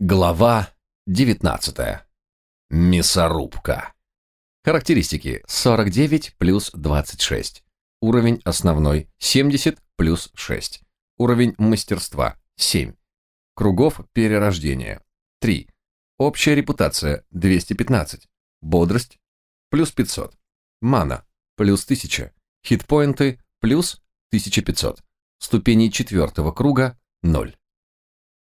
Глава 19. Мясорубка. Характеристики 49 плюс 26. Уровень основной 70 плюс 6. Уровень мастерства 7. Кругов перерождения 3. Общая репутация 215. Бодрость плюс 500. Мана плюс 1000. Хитпоинты плюс 1500. Ступени четвертого круга 0.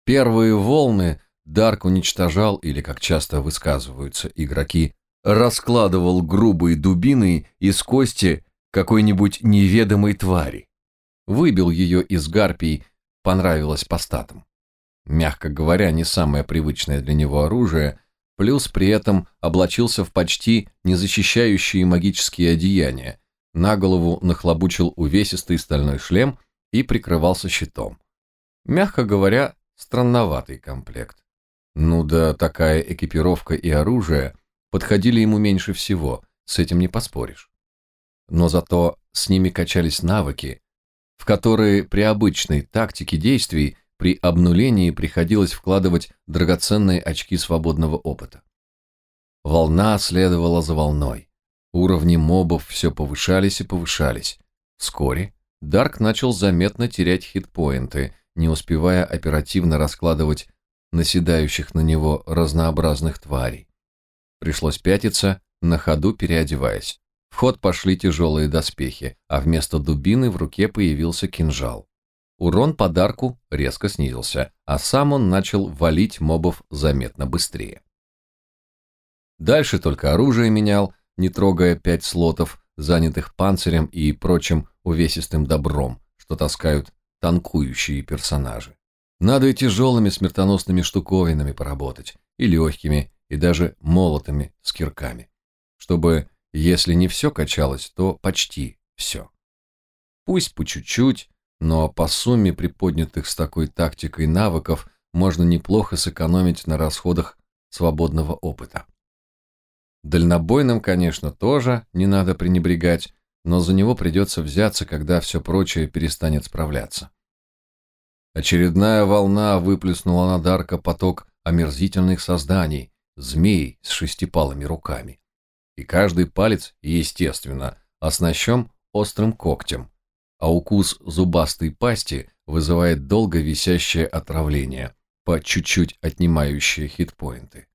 Первые волны Дарк уничтожал, или, как часто высказываются игроки, раскладывал грубые дубины из кости какой-нибудь неведомой твари. Выбил ее из гарпий, понравилось по статам. Мягко говоря, не самое привычное для него оружие, плюс при этом облачился в почти незащищающие магические одеяния, на голову нахлобучил увесистый стальной шлем и прикрывался щитом. Мягко говоря, странноватый комплект. Ну да, такая экипировка и оружие подходили ему меньше всего, с этим не поспоришь. Но зато с ними качались навыки, в которые при обычной тактике действий при обнулении приходилось вкладывать драгоценные очки свободного опыта. Волна следовала за волной. Уровни мобов все повышались и повышались. Вскоре Дарк начал заметно терять хитпоинты, не успевая оперативно раскладывать наседающих на него разнообразных тварей. Пришлось пятиться, на ходу переодеваясь. В ход пошли тяжелые доспехи, а вместо дубины в руке появился кинжал. Урон подарку резко снизился, а сам он начал валить мобов заметно быстрее. Дальше только оружие менял, не трогая пять слотов, занятых панцирем и прочим увесистым добром, что таскают танкующие персонажи. Надо и тяжелыми смертоносными штуковинами поработать, и легкими, и даже молотами с кирками, чтобы, если не все качалось, то почти все. Пусть по чуть-чуть, но по сумме приподнятых с такой тактикой навыков можно неплохо сэкономить на расходах свободного опыта. Дальнобойным, конечно, тоже не надо пренебрегать, но за него придется взяться, когда все прочее перестанет справляться. Очередная волна выплеснула на Дарка поток омерзительных созданий, змей с шестипалыми руками. И каждый палец, естественно, оснащен острым когтем, а укус зубастой пасти вызывает долго висящее отравление, по чуть-чуть отнимающее хитпоинты.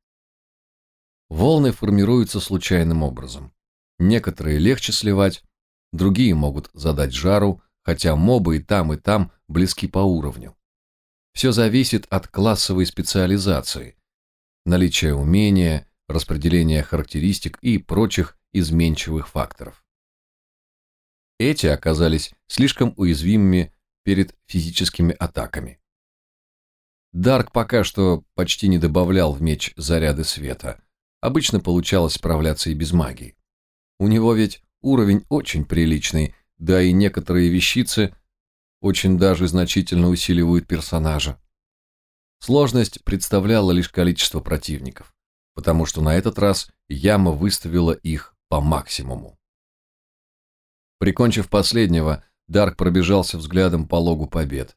Волны формируются случайным образом. Некоторые легче сливать, другие могут задать жару, хотя мобы и там, и там близки по уровню. Все зависит от классовой специализации, наличия умения, распределения характеристик и прочих изменчивых факторов. Эти оказались слишком уязвимыми перед физическими атаками. Дарк пока что почти не добавлял в меч заряды света. Обычно получалось справляться и без магии. У него ведь уровень очень приличный, да и некоторые вещицы очень даже значительно усиливают персонажа. Сложность представляла лишь количество противников, потому что на этот раз яма выставила их по максимуму. Прикончив последнего, Дарк пробежался взглядом по логу побед.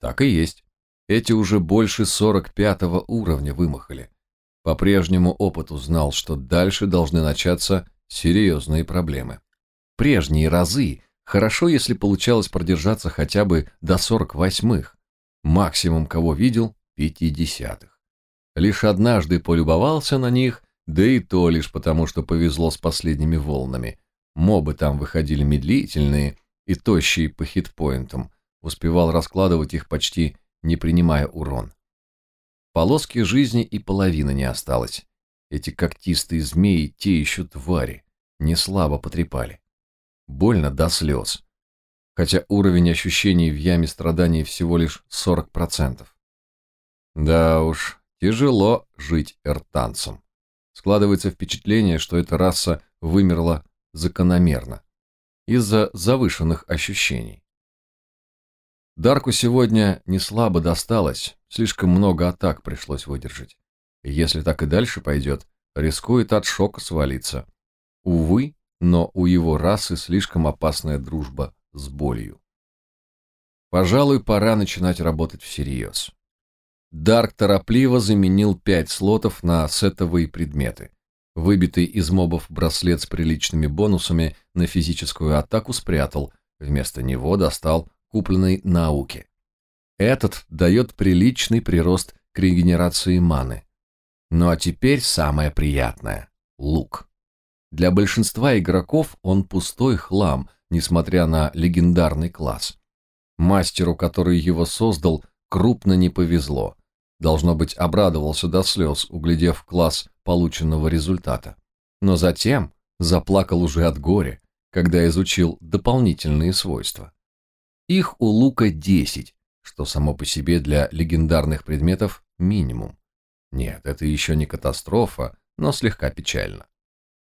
Так и есть. Эти уже больше 45 уровня вымахали. По прежнему опыту знал, что дальше должны начаться серьезные проблемы. Прежние разы Хорошо, если получалось продержаться хотя бы до сорок восьмых. Максимум, кого видел, пятидесятых. Лишь однажды полюбовался на них, да и то лишь потому, что повезло с последними волнами. Мобы там выходили медлительные и тощие по хитпоинтам. Успевал раскладывать их почти не принимая урон. Полоски жизни и половины не осталось. Эти когтистые змеи, те еще твари, не слабо потрепали больно до слез, хотя уровень ощущений в яме страданий всего лишь 40%. Да уж, тяжело жить эртанцем. Складывается впечатление, что эта раса вымерла закономерно, из-за завышенных ощущений. Дарку сегодня не слабо досталось, слишком много атак пришлось выдержать. Если так и дальше пойдет, рискует от шока свалиться. Увы, но у его расы слишком опасная дружба с болью. Пожалуй, пора начинать работать всерьез. Дарк торопливо заменил пять слотов на сетовые предметы. Выбитый из мобов браслет с приличными бонусами на физическую атаку спрятал, вместо него достал купленный науки. Этот дает приличный прирост к регенерации маны. Ну а теперь самое приятное – лук. Для большинства игроков он пустой хлам, несмотря на легендарный класс. Мастеру, который его создал, крупно не повезло. Должно быть, обрадовался до слез, углядев класс полученного результата. Но затем заплакал уже от горя, когда изучил дополнительные свойства. Их у лука 10, что само по себе для легендарных предметов минимум. Нет, это еще не катастрофа, но слегка печально.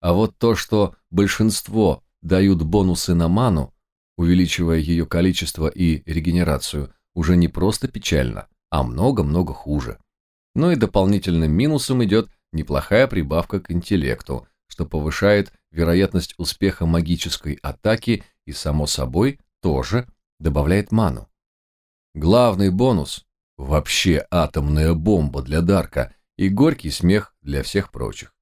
А вот то, что большинство дают бонусы на ману, увеличивая ее количество и регенерацию, уже не просто печально, а много-много хуже. Но и дополнительным минусом идет неплохая прибавка к интеллекту, что повышает вероятность успеха магической атаки и, само собой, тоже добавляет ману. Главный бонус – вообще атомная бомба для Дарка и горький смех для всех прочих.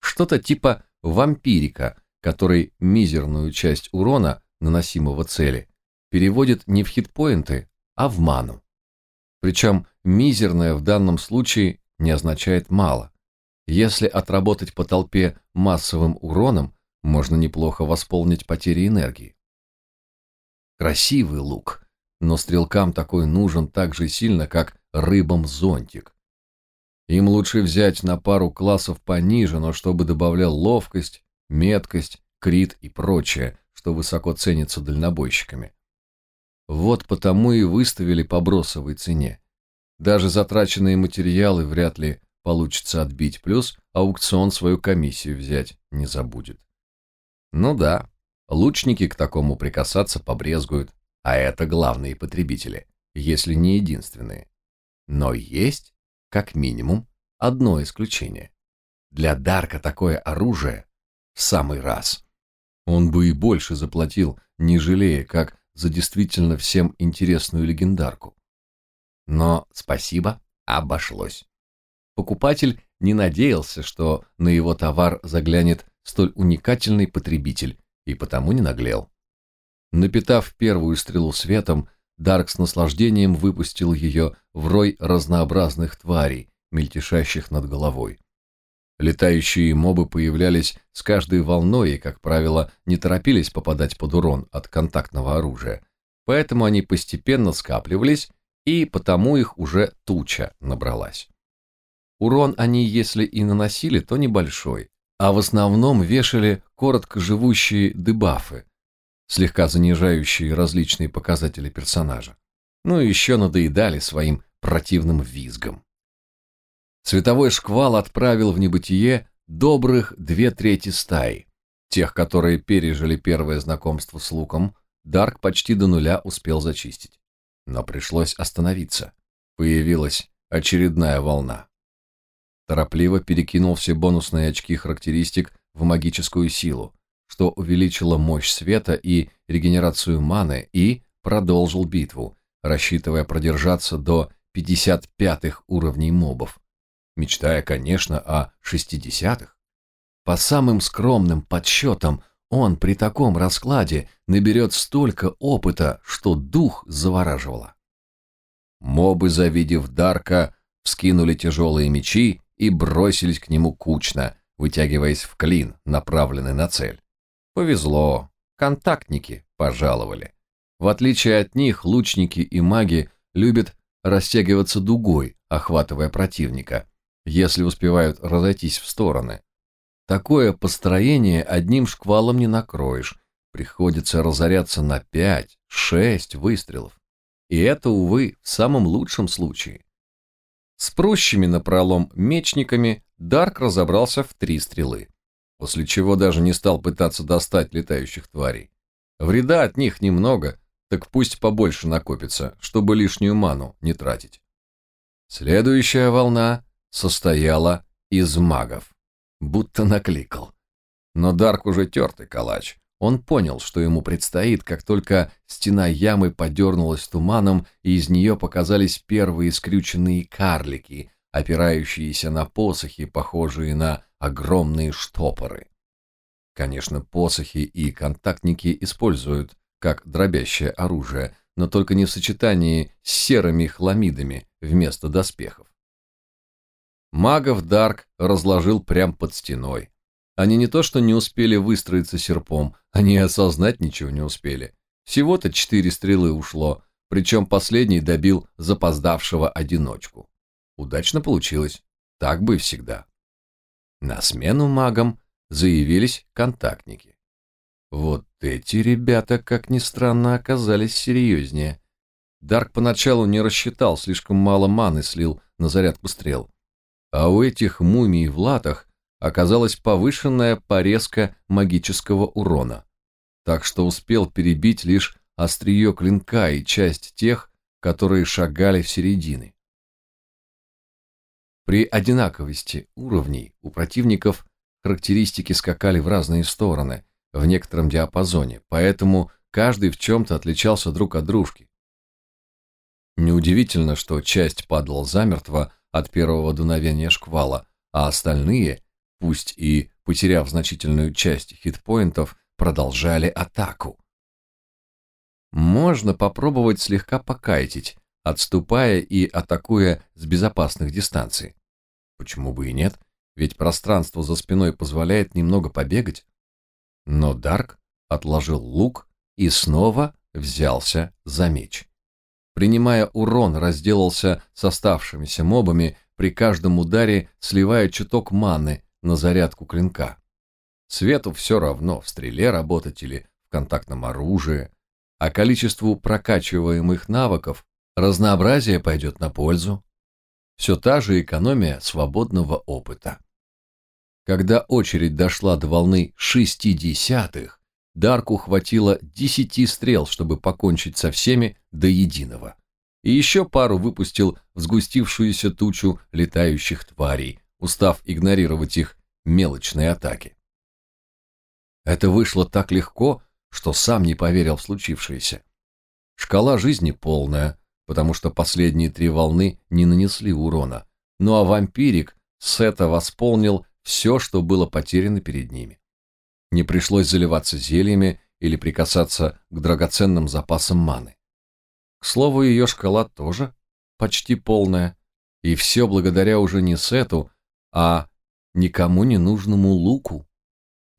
Что-то типа вампирика, который мизерную часть урона, наносимого цели, переводит не в хитпоинты, а в ману. Причем мизерное в данном случае не означает мало. Если отработать по толпе массовым уроном, можно неплохо восполнить потери энергии. Красивый лук, но стрелкам такой нужен так же сильно, как рыбам зонтик. Им лучше взять на пару классов пониже, но чтобы добавлял ловкость, меткость, крит и прочее, что высоко ценится дальнобойщиками. Вот потому и выставили по бросовой цене. Даже затраченные материалы вряд ли получится отбить, плюс аукцион свою комиссию взять не забудет. Ну да, лучники к такому прикасаться побрезгуют, а это главные потребители, если не единственные. Но есть, как минимум, одно исключение. Для Дарка такое оружие в самый раз. Он бы и больше заплатил, не жалея, как за действительно всем интересную легендарку. Но спасибо, обошлось. Покупатель не надеялся, что на его товар заглянет столь уникательный потребитель, и потому не наглел. Напитав первую стрелу светом, Дарк с наслаждением выпустил ее в рой разнообразных тварей, мельтешащих над головой. Летающие мобы появлялись с каждой волной и, как правило, не торопились попадать под урон от контактного оружия, поэтому они постепенно скапливались, и потому их уже туча набралась. Урон они, если и наносили, то небольшой, а в основном вешали коротко живущие дебафы, слегка занижающие различные показатели персонажа. Ну и еще надоедали своим противным визгом. Световой шквал отправил в небытие добрых две трети стаи. Тех, которые пережили первое знакомство с луком, Дарк почти до нуля успел зачистить. Но пришлось остановиться. Появилась очередная волна. Торопливо перекинул все бонусные очки характеристик в магическую силу, что увеличило мощь света и регенерацию маны, и продолжил битву, рассчитывая продержаться до 55-х уровней мобов мечтая, конечно, о шестидесятых. По самым скромным подсчетам, он при таком раскладе наберет столько опыта, что дух завораживало. Мобы, завидев Дарка, вскинули тяжелые мечи и бросились к нему кучно, вытягиваясь в клин, направленный на цель. Повезло, контактники пожаловали. В отличие от них, лучники и маги любят растягиваться дугой, охватывая противника, если успевают разойтись в стороны. Такое построение одним шквалом не накроешь, приходится разоряться на пять, шесть выстрелов. И это, увы, в самом лучшем случае. С прущими напролом мечниками Дарк разобрался в три стрелы, после чего даже не стал пытаться достать летающих тварей. Вреда от них немного, так пусть побольше накопится, чтобы лишнюю ману не тратить. Следующая волна состояла из магов. Будто накликал. Но Дарк уже тертый калач. Он понял, что ему предстоит, как только стена ямы подернулась туманом, и из нее показались первые скрюченные карлики, опирающиеся на посохи, похожие на огромные штопоры. Конечно, посохи и контактники используют как дробящее оружие, но только не в сочетании с серыми хламидами вместо доспехов. Магов Дарк разложил прямо под стеной. Они не то что не успели выстроиться серпом, они осознать ничего не успели. Всего-то четыре стрелы ушло, причем последний добил запоздавшего одиночку. Удачно получилось, так бы и всегда. На смену магам заявились контактники. Вот эти ребята, как ни странно, оказались серьезнее. Дарк поначалу не рассчитал, слишком мало маны слил на зарядку стрел. А у этих мумий в латах оказалась повышенная порезка магического урона. Так что успел перебить лишь острие клинка и часть тех, которые шагали в середины. При одинаковости уровней у противников характеристики скакали в разные стороны, в некотором диапазоне, поэтому каждый в чем-то отличался друг от дружки. Неудивительно, что часть падала замертво от первого дуновения шквала, а остальные, пусть и потеряв значительную часть хитпоинтов, продолжали атаку. Можно попробовать слегка покайтить, отступая и атакуя с безопасных дистанций. Почему бы и нет? Ведь пространство за спиной позволяет немного побегать. Но Дарк отложил лук и снова взялся за меч. Принимая урон, разделался с оставшимися мобами, при каждом ударе сливая чуток маны на зарядку клинка. Свету все равно, в стреле работать или в контактном оружии, а количеству прокачиваемых навыков разнообразие пойдет на пользу. Все та же экономия свободного опыта. Когда очередь дошла до волны шестидесятых, Дарку хватило десяти стрел, чтобы покончить со всеми до единого. И еще пару выпустил в сгустившуюся тучу летающих тварей, устав игнорировать их мелочные атаки. Это вышло так легко, что сам не поверил в случившееся. Шкала жизни полная, потому что последние три волны не нанесли урона, ну а вампирик Сета восполнил все, что было потеряно перед ними. Не пришлось заливаться зельями или прикасаться к драгоценным запасам маны. К слову, ее шкала тоже почти полная, и все благодаря уже не Сету, а никому не нужному луку.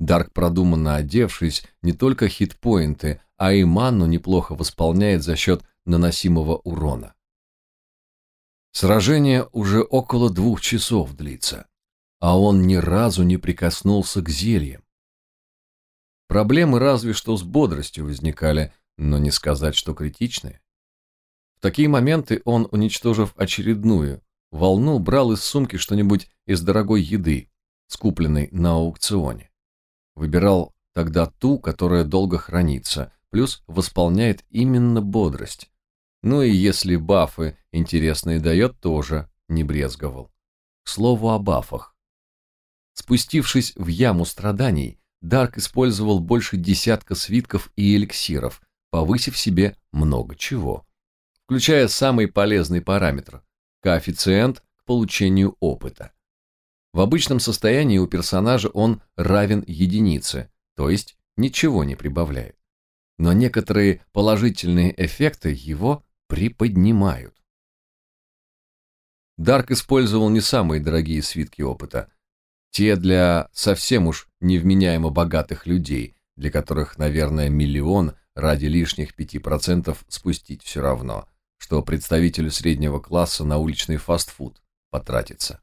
Дарк, продуманно одевшись, не только хитпоинты, а и манну неплохо восполняет за счет наносимого урона. Сражение уже около двух часов длится а он ни разу не прикоснулся к зельям. Проблемы разве что с бодростью возникали, но не сказать, что критичные. В такие моменты он, уничтожив очередную волну, брал из сумки что-нибудь из дорогой еды, скупленной на аукционе. Выбирал тогда ту, которая долго хранится, плюс восполняет именно бодрость. Ну и если бафы интересные дает, тоже не брезговал. К слову о бафах. Спустившись в яму страданий, Дарк использовал больше десятка свитков и эликсиров, повысив себе много чего, включая самый полезный параметр – коэффициент к получению опыта. В обычном состоянии у персонажа он равен единице, то есть ничего не прибавляет. Но некоторые положительные эффекты его приподнимают. Дарк использовал не самые дорогие свитки опыта – те для совсем уж невменяемо богатых людей, для которых, наверное, миллион ради лишних пяти процентов спустить все равно, что представителю среднего класса на уличный фастфуд потратится.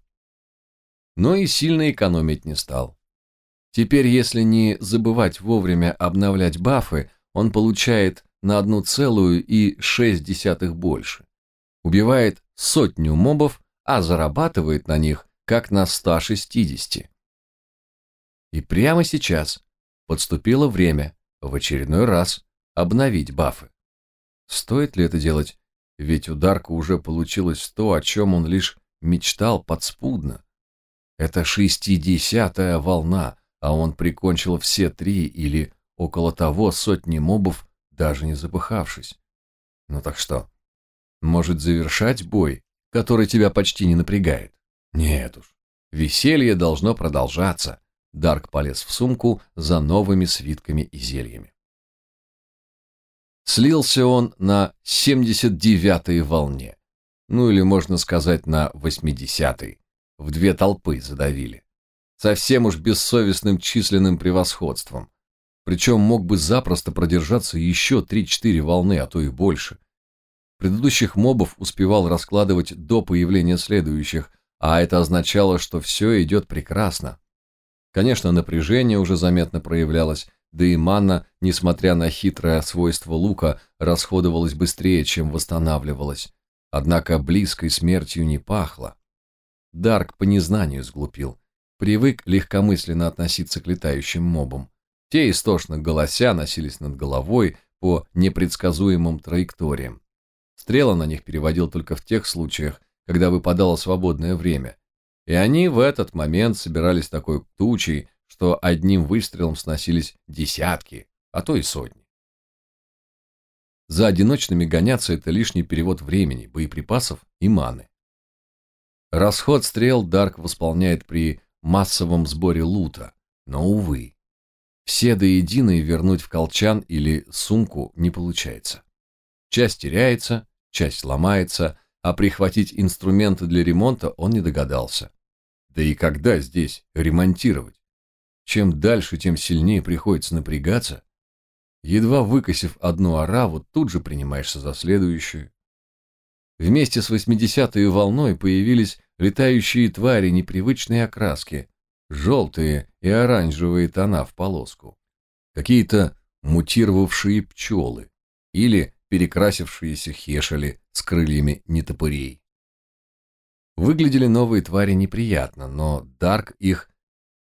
Но и сильно экономить не стал. Теперь, если не забывать вовремя обновлять бафы, он получает на одну целую и шесть десятых больше. Убивает сотню мобов, а зарабатывает на них как на 160. И прямо сейчас подступило время в очередной раз обновить бафы. Стоит ли это делать? Ведь у Дарка уже получилось то, о чем он лишь мечтал подспудно. Это шестидесятая волна, а он прикончил все три или около того сотни мобов, даже не запыхавшись. Ну так что, может завершать бой, который тебя почти не напрягает? Нет уж, веселье должно продолжаться. Дарк полез в сумку за новыми свитками и зельями. Слился он на 79-й волне. Ну или можно сказать на 80-й. В две толпы задавили. Совсем уж бессовестным численным превосходством. Причем мог бы запросто продержаться еще 3-4 волны, а то и больше. Предыдущих мобов успевал раскладывать до появления следующих, а это означало, что все идет прекрасно. Конечно, напряжение уже заметно проявлялось, да и манна, несмотря на хитрое свойство лука, расходовалась быстрее, чем восстанавливалась. Однако близкой смертью не пахло. Дарк по незнанию сглупил. Привык легкомысленно относиться к летающим мобам. Те, истошно голося, носились над головой по непредсказуемым траекториям. Стрела на них переводил только в тех случаях, когда выпадало свободное время. И они в этот момент собирались такой тучей, что одним выстрелом сносились десятки, а то и сотни. За одиночными гоняться это лишний перевод времени, боеприпасов и маны. Расход стрел Дарк восполняет при массовом сборе лута, но, увы, все до единой вернуть в колчан или сумку не получается. Часть теряется, часть ломается, а прихватить инструменты для ремонта он не догадался. Да и когда здесь ремонтировать? Чем дальше, тем сильнее приходится напрягаться. Едва выкосив одну ораву, тут же принимаешься за следующую. Вместе с восьмидесятой волной появились летающие твари непривычной окраски, желтые и оранжевые тона в полоску. Какие-то мутировавшие пчелы или перекрасившиеся хешели с крыльями нетопырей. Выглядели новые твари неприятно, но Дарк их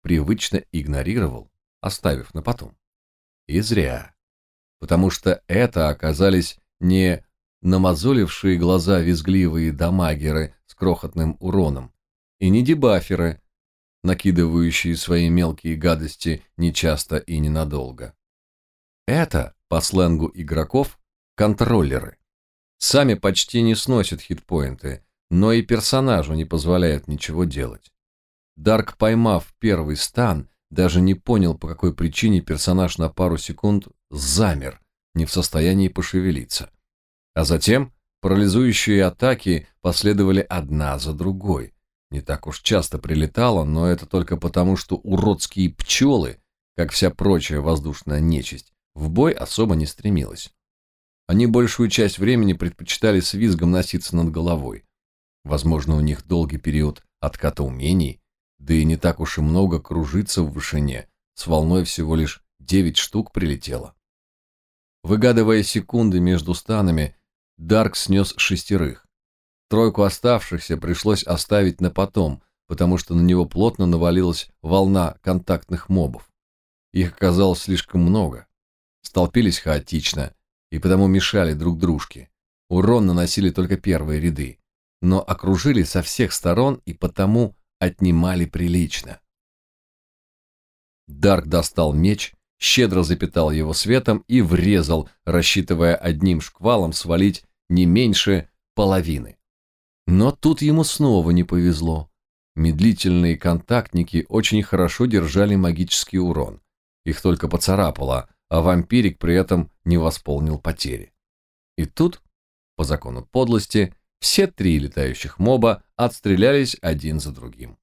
привычно игнорировал, оставив на потом. И зря. Потому что это оказались не намазолившие глаза визгливые дамагеры с крохотным уроном, и не дебаферы, накидывающие свои мелкие гадости нечасто и ненадолго. Это, по сленгу игроков, контроллеры. Сами почти не сносят хитпоинты, но и персонажу не позволяют ничего делать. Дарк, поймав первый стан, даже не понял, по какой причине персонаж на пару секунд замер, не в состоянии пошевелиться. А затем парализующие атаки последовали одна за другой. Не так уж часто прилетало, но это только потому, что уродские пчелы, как вся прочая воздушная нечисть, в бой особо не стремилась. Они большую часть времени предпочитали с визгом носиться над головой. Возможно, у них долгий период отката умений, да и не так уж и много кружиться в вышине, с волной всего лишь девять штук прилетело. Выгадывая секунды между станами, Дарк снес шестерых. Тройку оставшихся пришлось оставить на потом, потому что на него плотно навалилась волна контактных мобов. Их оказалось слишком много. Столпились хаотично и потому мешали друг дружке. Урон наносили только первые ряды, но окружили со всех сторон и потому отнимали прилично. Дарк достал меч, щедро запитал его светом и врезал, рассчитывая одним шквалом свалить не меньше половины. Но тут ему снова не повезло. Медлительные контактники очень хорошо держали магический урон. Их только поцарапало, а вампирик при этом не восполнил потери. И тут, по закону подлости, все три летающих моба отстрелялись один за другим.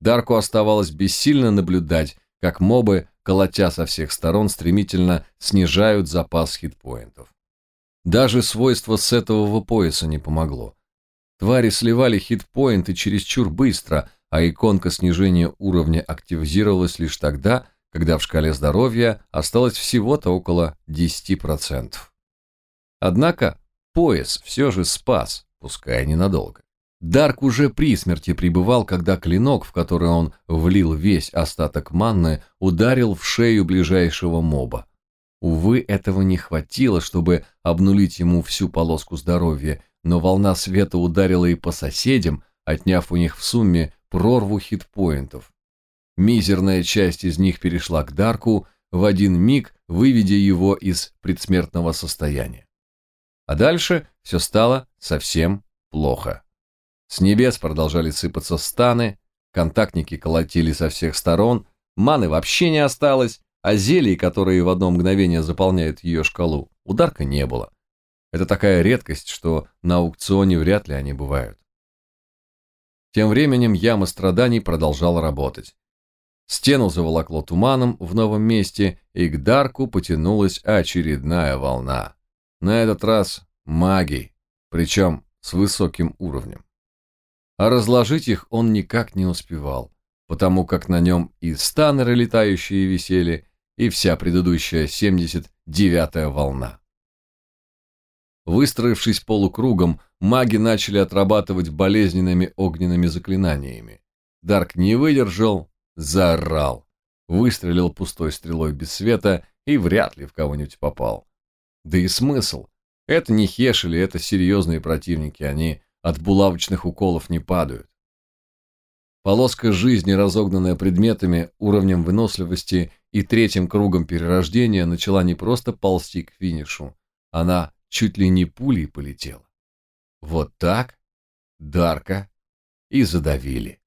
Дарку оставалось бессильно наблюдать, как мобы, колотя со всех сторон, стремительно снижают запас хитпоинтов. Даже свойство сетового пояса не помогло. Твари сливали хитпоинты чересчур быстро, а иконка снижения уровня активизировалась лишь тогда, когда в шкале здоровья осталось всего-то около 10%. Однако пояс все же спас, пускай ненадолго. Дарк уже при смерти пребывал, когда клинок, в который он влил весь остаток манны, ударил в шею ближайшего моба. Увы, этого не хватило, чтобы обнулить ему всю полоску здоровья, но волна света ударила и по соседям, отняв у них в сумме прорву хитпоинтов. Мизерная часть из них перешла к Дарку, в один миг выведя его из предсмертного состояния. А дальше все стало совсем плохо. С небес продолжали сыпаться станы, контактники колотили со всех сторон, маны вообще не осталось, а зелий, которые в одно мгновение заполняют ее шкалу, ударка не было. Это такая редкость, что на аукционе вряд ли они бывают. Тем временем яма страданий продолжала работать. Стену заволокло туманом в новом месте, и к Дарку потянулась очередная волна. На этот раз магии, причем с высоким уровнем. А разложить их он никак не успевал, потому как на нем и станеры летающие висели, и вся предыдущая 79-я волна. Выстроившись полукругом, маги начали отрабатывать болезненными огненными заклинаниями. Дарк не выдержал, заорал, выстрелил пустой стрелой без света и вряд ли в кого-нибудь попал. Да и смысл? Это не хешели, это серьезные противники, они от булавочных уколов не падают. Полоска жизни, разогнанная предметами, уровнем выносливости и третьим кругом перерождения, начала не просто ползти к финишу, она чуть ли не пулей полетела. Вот так, Дарка, и задавили.